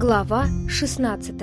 Глава 16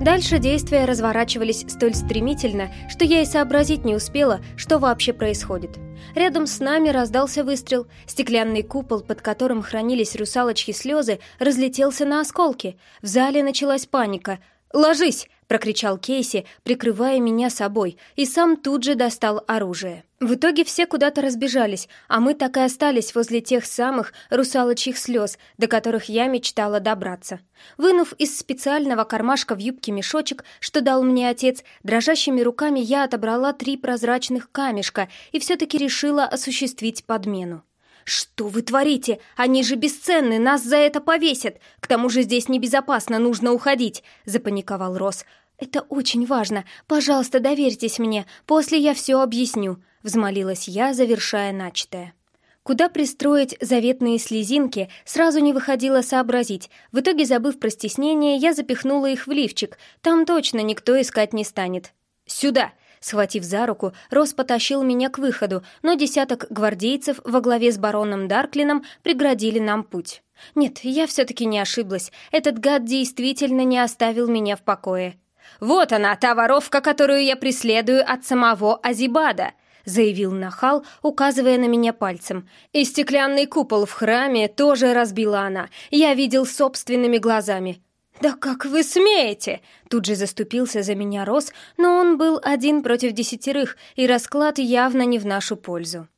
Дальше действия разворачивались столь стремительно, что я и сообразить не успела, что вообще происходит. Рядом с нами раздался выстрел. Стеклянный купол, под которым хранились русалочьи слезы, разлетелся на осколки. В зале началась паника. «Ложись!» — прокричал Кейси, прикрывая меня собой, и сам тут же достал оружие. В итоге все куда-то разбежались, а мы так и остались возле тех самых русалочьих слез, до которых я мечтала добраться. Вынув из специального кармашка в юбке мешочек, что дал мне отец, дрожащими руками я отобрала три прозрачных камешка и все-таки решила осуществить подмену. «Что вы творите? Они же бесценны, нас за это повесят! К тому же здесь небезопасно, нужно уходить!» — запаниковал Рос. «Это очень важно. Пожалуйста, доверьтесь мне. После я все объясню», — взмолилась я, завершая начатое. Куда пристроить заветные слезинки, сразу не выходило сообразить. В итоге, забыв про стеснение, я запихнула их в лифчик. Там точно никто искать не станет. «Сюда!» Схватив за руку, Рос потащил меня к выходу, но десяток гвардейцев во главе с бароном Дарклином преградили нам путь. Нет, я все-таки не ошиблась. Этот гад действительно не оставил меня в покое. «Вот она, та воровка, которую я преследую от самого Азибада!» заявил Нахал, указывая на меня пальцем. «И стеклянный купол в храме тоже разбила она. Я видел собственными глазами. «Да как вы смеете?» Тут же заступился за меня Рос, но он был один против десятерых, и расклад явно не в нашу пользу.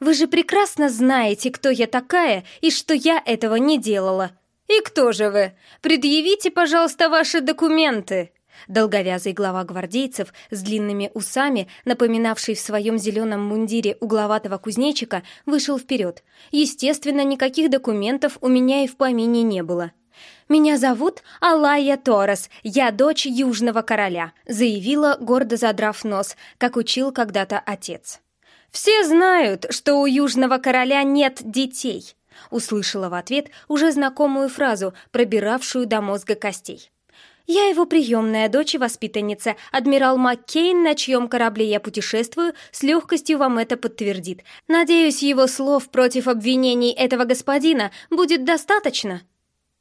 «Вы же прекрасно знаете, кто я такая и что я этого не делала. И кто же вы? Предъявите, пожалуйста, ваши документы!» Долговязый глава гвардейцев с длинными усами, напоминавший в своем зеленом мундире угловатого кузнечика, вышел вперед. Естественно, никаких документов у меня и в помине не было. «Меня зовут Алая Торос, я дочь Южного Короля», заявила, гордо задрав нос, как учил когда-то отец. «Все знают, что у Южного Короля нет детей», услышала в ответ уже знакомую фразу, пробиравшую до мозга костей. «Я его приемная дочь и воспитанница. Адмирал Маккейн, на чьем корабле я путешествую, с легкостью вам это подтвердит. Надеюсь, его слов против обвинений этого господина будет достаточно?»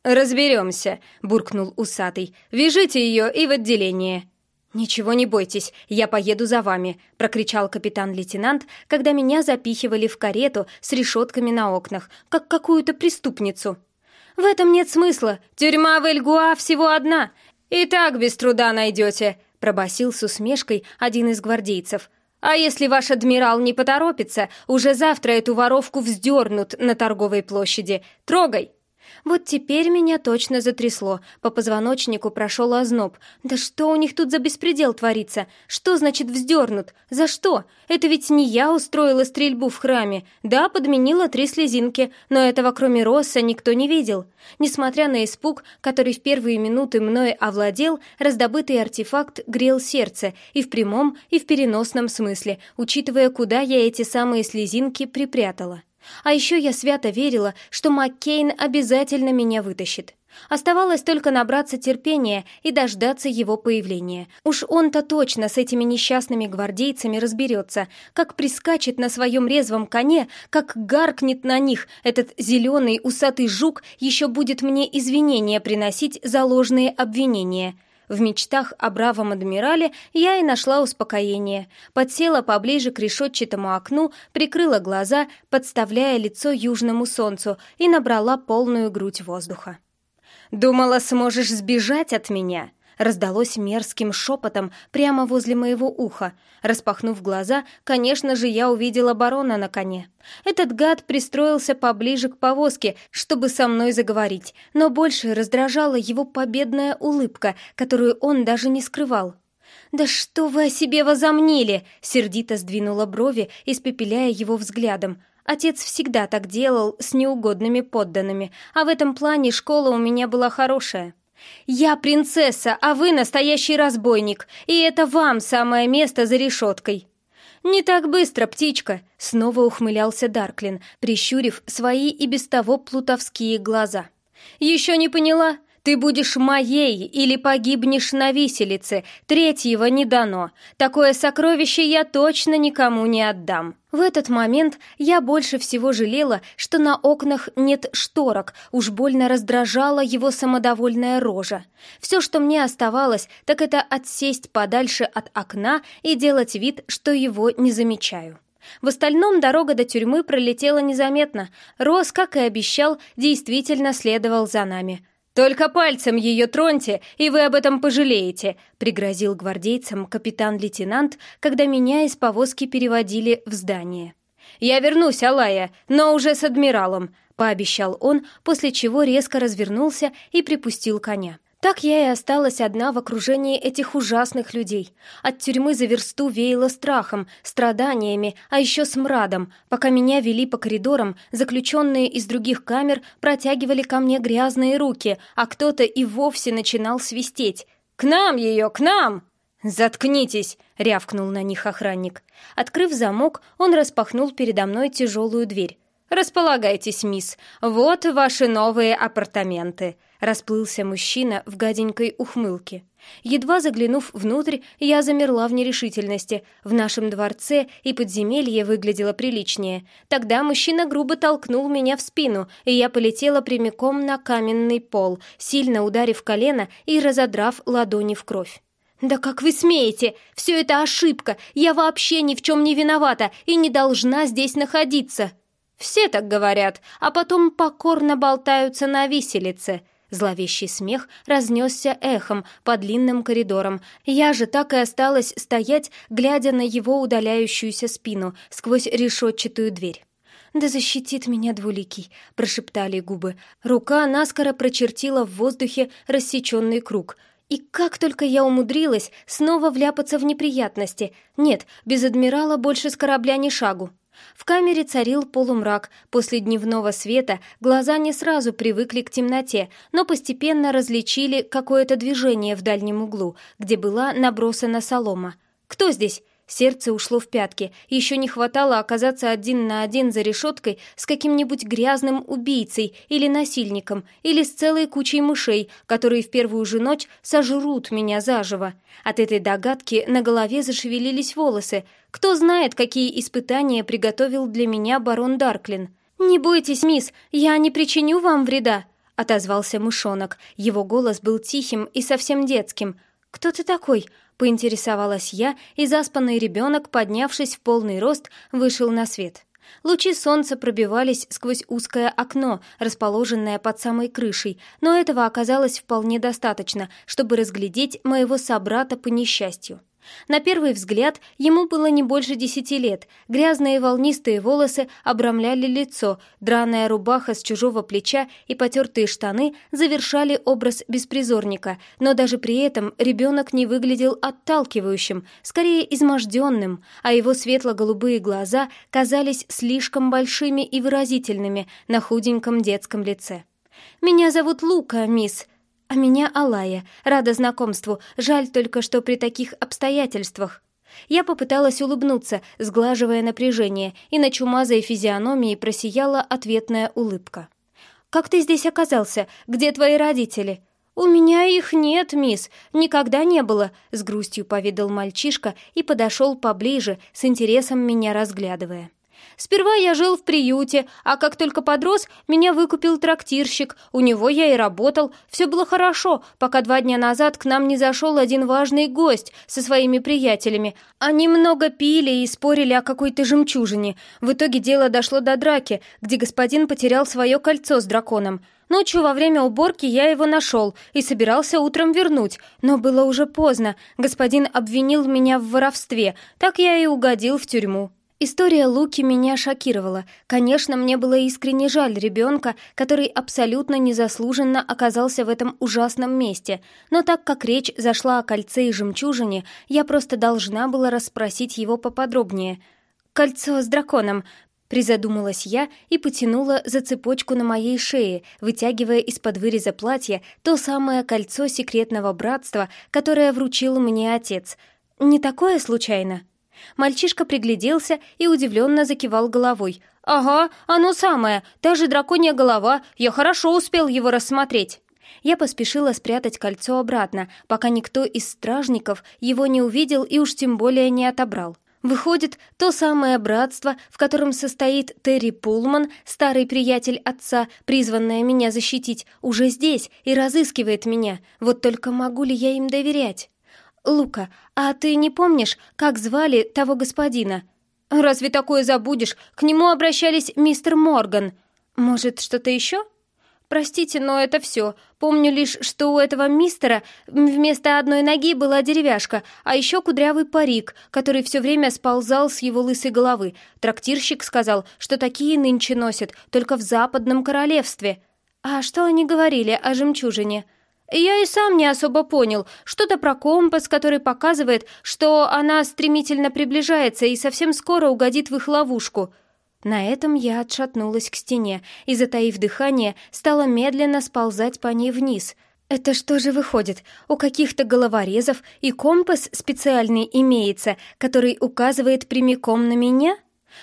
«Разберемся», — буркнул усатый. «Вяжите ее и в отделение». «Ничего не бойтесь, я поеду за вами», — прокричал капитан-лейтенант, когда меня запихивали в карету с решетками на окнах, как какую-то преступницу. «В этом нет смысла. Тюрьма в Эльгуа всего одна. И так без труда найдете», — пробасил с усмешкой один из гвардейцев. «А если ваш адмирал не поторопится, уже завтра эту воровку вздернут на торговой площади. Трогай!» Вот теперь меня точно затрясло, по позвоночнику прошел озноб. Да что у них тут за беспредел творится? Что значит вздернут? За что? Это ведь не я устроила стрельбу в храме. Да, подменила три слезинки, но этого кроме Росса никто не видел. Несмотря на испуг, который в первые минуты мной овладел, раздобытый артефакт грел сердце и в прямом, и в переносном смысле, учитывая, куда я эти самые слезинки припрятала. А еще я свято верила, что Маккейн обязательно меня вытащит. Оставалось только набраться терпения и дождаться его появления. Уж он-то точно с этими несчастными гвардейцами разберется, как прискачет на своем резвом коне, как гаркнет на них этот зеленый усатый жук, еще будет мне извинения приносить за ложные обвинения — в мечтах о бравом адмирале я и нашла успокоение. Подсела поближе к решетчатому окну, прикрыла глаза, подставляя лицо южному солнцу и набрала полную грудь воздуха. «Думала, сможешь сбежать от меня?» Раздалось мерзким шепотом прямо возле моего уха. Распахнув глаза, конечно же, я увидела барона на коне. Этот гад пристроился поближе к повозке, чтобы со мной заговорить, но больше раздражала его победная улыбка, которую он даже не скрывал. «Да что вы о себе возомнили!» — сердито сдвинула брови, испепеляя его взглядом. Отец всегда так делал с неугодными подданными, а в этом плане школа у меня была хорошая. «Я принцесса, а вы настоящий разбойник, и это вам самое место за решеткой!» «Не так быстро, птичка!» — снова ухмылялся Дарклин, прищурив свои и без того плутовские глаза. «Еще не поняла? Ты будешь моей или погибнешь на виселице. Третьего не дано. Такое сокровище я точно никому не отдам». В этот момент я больше всего жалела, что на окнах нет шторок, уж больно раздражала его самодовольная рожа. Все, что мне оставалось, так это отсесть подальше от окна и делать вид, что его не замечаю. В остальном дорога до тюрьмы пролетела незаметно. Рос, как и обещал, действительно следовал за нами. «Только пальцем ее троньте, и вы об этом пожалеете», — пригрозил гвардейцам капитан-лейтенант, когда меня из повозки переводили в здание. «Я вернусь, Алая, но уже с адмиралом», — пообещал он, после чего резко развернулся и припустил коня. Так я и осталась одна в окружении этих ужасных людей. От тюрьмы за версту веяло страхом, страданиями, а еще смрадом. Пока меня вели по коридорам, заключенные из других камер протягивали ко мне грязные руки, а кто-то и вовсе начинал свистеть. «К нам ее, к нам!» «Заткнитесь!» — рявкнул на них охранник. Открыв замок, он распахнул передо мной тяжелую дверь. «Располагайтесь, мисс. Вот ваши новые апартаменты», — расплылся мужчина в гаденькой ухмылке. Едва заглянув внутрь, я замерла в нерешительности. В нашем дворце и подземелье выглядело приличнее. Тогда мужчина грубо толкнул меня в спину, и я полетела прямиком на каменный пол, сильно ударив колено и разодрав ладони в кровь. «Да как вы смеете? Все это ошибка! Я вообще ни в чем не виновата и не должна здесь находиться!» «Все так говорят, а потом покорно болтаются на виселице». Зловещий смех разнесся эхом по длинным коридорам. Я же так и осталась стоять, глядя на его удаляющуюся спину сквозь решетчатую дверь. «Да защитит меня двуликий», — прошептали губы. Рука наскоро прочертила в воздухе рассеченный круг. И как только я умудрилась снова вляпаться в неприятности. Нет, без адмирала больше с корабля ни шагу. В камере царил полумрак. После дневного света глаза не сразу привыкли к темноте, но постепенно различили какое-то движение в дальнем углу, где была набросана солома. «Кто здесь?» Сердце ушло в пятки. Еще не хватало оказаться один на один за решеткой с каким-нибудь грязным убийцей или насильником, или с целой кучей мышей, которые в первую же ночь сожрут меня заживо. От этой догадки на голове зашевелились волосы. Кто знает, какие испытания приготовил для меня барон Дарклин. «Не бойтесь, мисс, я не причиню вам вреда», — отозвался мышонок. Его голос был тихим и совсем детским. «Кто ты такой?» Поинтересовалась я, и заспанный ребенок, поднявшись в полный рост, вышел на свет. Лучи солнца пробивались сквозь узкое окно, расположенное под самой крышей, но этого оказалось вполне достаточно, чтобы разглядеть моего собрата по несчастью. На первый взгляд ему было не больше десяти лет. Грязные волнистые волосы обрамляли лицо, драная рубаха с чужого плеча и потертые штаны завершали образ беспризорника, но даже при этом ребенок не выглядел отталкивающим, скорее изможденным, а его светло-голубые глаза казались слишком большими и выразительными на худеньком детском лице. «Меня зовут Лука, мисс», «А меня Алая. Рада знакомству. Жаль только, что при таких обстоятельствах». Я попыталась улыбнуться, сглаживая напряжение, и на чумазой физиономии просияла ответная улыбка. «Как ты здесь оказался? Где твои родители?» «У меня их нет, мисс, никогда не было», — с грустью повидал мальчишка и подошел поближе, с интересом меня разглядывая. Сперва я жил в приюте, а как только подрос, меня выкупил трактирщик. У него я и работал. Все было хорошо, пока два дня назад к нам не зашел один важный гость со своими приятелями. Они много пили и спорили о какой-то жемчужине. В итоге дело дошло до драки, где господин потерял свое кольцо с драконом. Ночью во время уборки я его нашел и собирался утром вернуть, но было уже поздно. Господин обвинил меня в воровстве, так я и угодил в тюрьму. История Луки меня шокировала. Конечно, мне было искренне жаль ребенка, который абсолютно незаслуженно оказался в этом ужасном месте, но так как речь зашла о кольце и жемчужине, я просто должна была расспросить его поподробнее. «Кольцо с драконом», — призадумалась я и потянула за цепочку на моей шее, вытягивая из-под выреза платья то самое кольцо секретного братства, которое вручил мне отец. «Не такое случайно?» Мальчишка пригляделся и удивленно закивал головой. «Ага, оно самое, та же драконья голова, я хорошо успел его рассмотреть». Я поспешила спрятать кольцо обратно, пока никто из стражников его не увидел и уж тем более не отобрал. Выходит, то самое братство, в котором состоит Терри Пулман, старый приятель отца, призванное меня защитить, уже здесь и разыскивает меня. Вот только могу ли я им доверять? «Лука, а ты не помнишь, как звали того господина?» «Разве такое забудешь? К нему обращались мистер Морган. Может, что-то еще?» «Простите, но это все. Помню лишь, что у этого мистера вместо одной ноги была деревяшка, а еще кудрявый парик, который все время сползал с его лысой головы. Трактирщик сказал, что такие нынче носят только в западном королевстве. А что они говорили о жемчужине?» Я и сам не особо понял. Что-то про компас, который показывает, что она стремительно приближается и совсем скоро угодит в их ловушку. На этом я отшатнулась к стене и, затаив дыхание, стала медленно сползать по ней вниз. Это что же выходит? У каких-то головорезов и компас специальный имеется, который указывает прямиком на меня?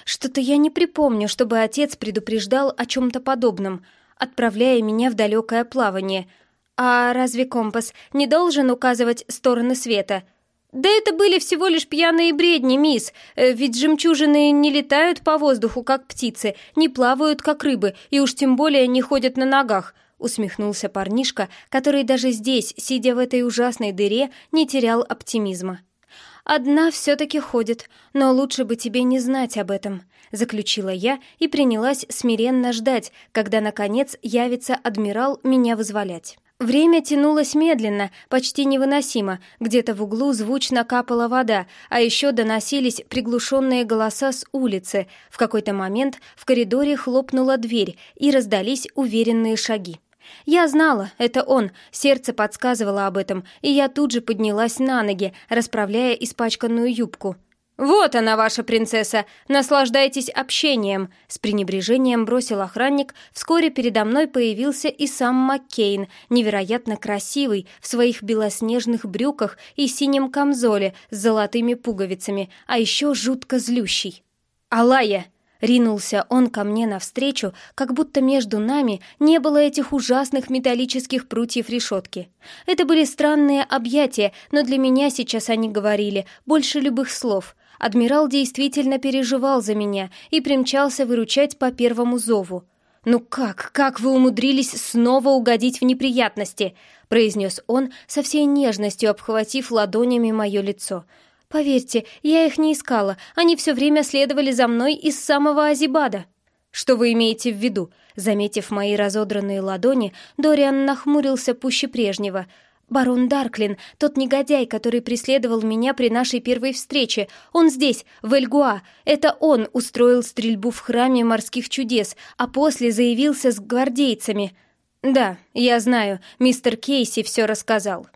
Что-то я не припомню, чтобы отец предупреждал о чем-то подобном, отправляя меня в далекое плавание. А разве компас не должен указывать стороны света — «Да это были всего лишь пьяные бредни, мисс, э, ведь жемчужины не летают по воздуху, как птицы, не плавают, как рыбы, и уж тем более не ходят на ногах», — усмехнулся парнишка, который даже здесь, сидя в этой ужасной дыре, не терял оптимизма. «Одна все-таки ходит, но лучше бы тебе не знать об этом», — заключила я и принялась смиренно ждать, когда, наконец, явится адмирал меня вызволять. Время тянулось медленно, почти невыносимо. Где-то в углу звучно капала вода, а еще доносились приглушенные голоса с улицы. В какой-то момент в коридоре хлопнула дверь, и раздались уверенные шаги. Я знала, это он, сердце подсказывало об этом, и я тут же поднялась на ноги, расправляя испачканную юбку. «Вот она, ваша принцесса! Наслаждайтесь общением!» С пренебрежением бросил охранник. Вскоре передо мной появился и сам Маккейн, невероятно красивый, в своих белоснежных брюках и синем камзоле с золотыми пуговицами, а еще жутко злющий. «Алая!» Ринулся он ко мне навстречу, как будто между нами не было этих ужасных металлических прутьев решетки. Это были странные объятия, но для меня сейчас они говорили больше любых слов — Адмирал действительно переживал за меня и примчался выручать по первому зову. «Ну как, как вы умудрились снова угодить в неприятности?» — произнес он со всей нежностью, обхватив ладонями мое лицо. «Поверьте, я их не искала, они все время следовали за мной из самого Азибада». «Что вы имеете в виду?» Заметив мои разодранные ладони, Дориан нахмурился пуще прежнего — «Барон Дарклин, тот негодяй, который преследовал меня при нашей первой встрече. Он здесь, в Эльгуа. Это он устроил стрельбу в храме морских чудес, а после заявился с гвардейцами». «Да, я знаю, мистер Кейси все рассказал».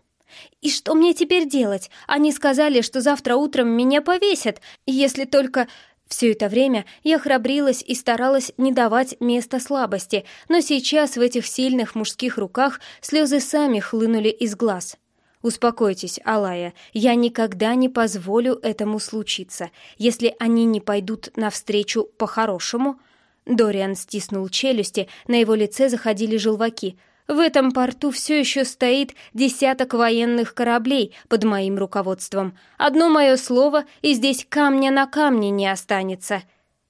«И что мне теперь делать? Они сказали, что завтра утром меня повесят, если только...» Все это время я храбрилась и старалась не давать места слабости, но сейчас в этих сильных мужских руках слезы сами хлынули из глаз. «Успокойтесь, Алая, я никогда не позволю этому случиться. Если они не пойдут навстречу по-хорошему...» Дориан стиснул челюсти, на его лице заходили желваки — в этом порту все еще стоит десяток военных кораблей под моим руководством. Одно мое слово, и здесь камня на камне не останется.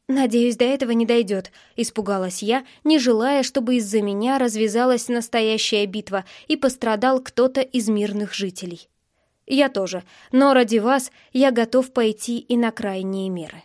«Надеюсь, до этого не дойдет», — испугалась я, не желая, чтобы из-за меня развязалась настоящая битва и пострадал кто-то из мирных жителей. «Я тоже, но ради вас я готов пойти и на крайние меры».